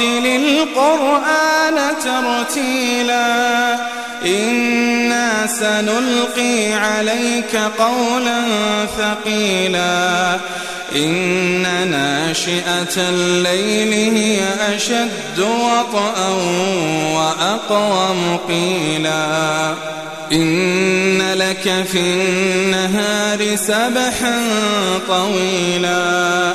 القرآن ترتيلا. إنا سنلقي عليك قولا ثقيلا. إن ناشئة الليل هي أشد وطئا وأقوم قيلا إن لك في النهار سبحا طويلا.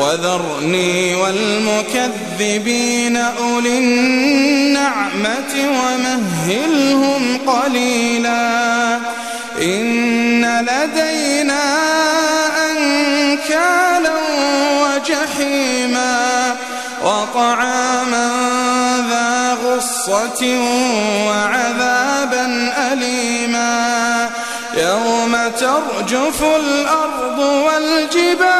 وذرني والمكذبين أولي النعمة ومهلهم قليلا إن لدينا أنكالا وجحيما وطعاما ذا غصة وعذابا أليما يوم ترجف الأرض والجبال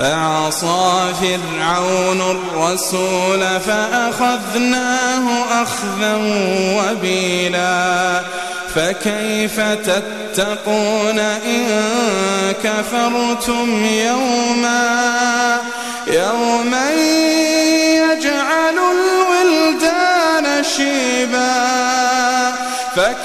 فعصى فرعون الرسول فأخذناه أخذا وبيلا فكيف تتقون إن كفرتم يوما يوما يجعل الولدان شيبا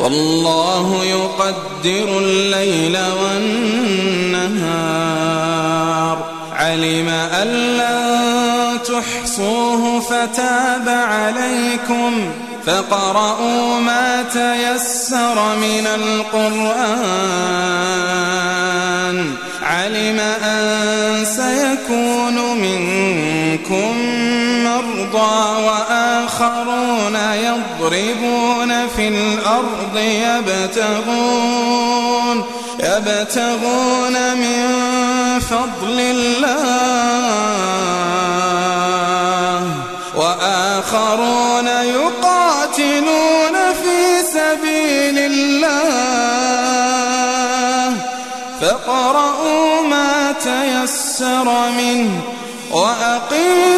والله يقدر الليل والنهار. علم أن لن تحصوه فتاب عليكم. فقرؤوا ما تيسر من القرآن. علم أن سيكون منكم مرضى وآخرون يضربون في الأرض يبتغون يبتغون من فضل الله. وآخرون يقاتلون في سبيل الله. فاقرؤوا ما تيسر منه وأقيموا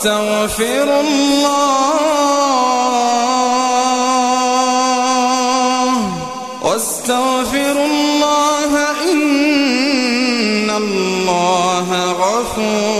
واستغفر الله واستغفر الله إن الله غفور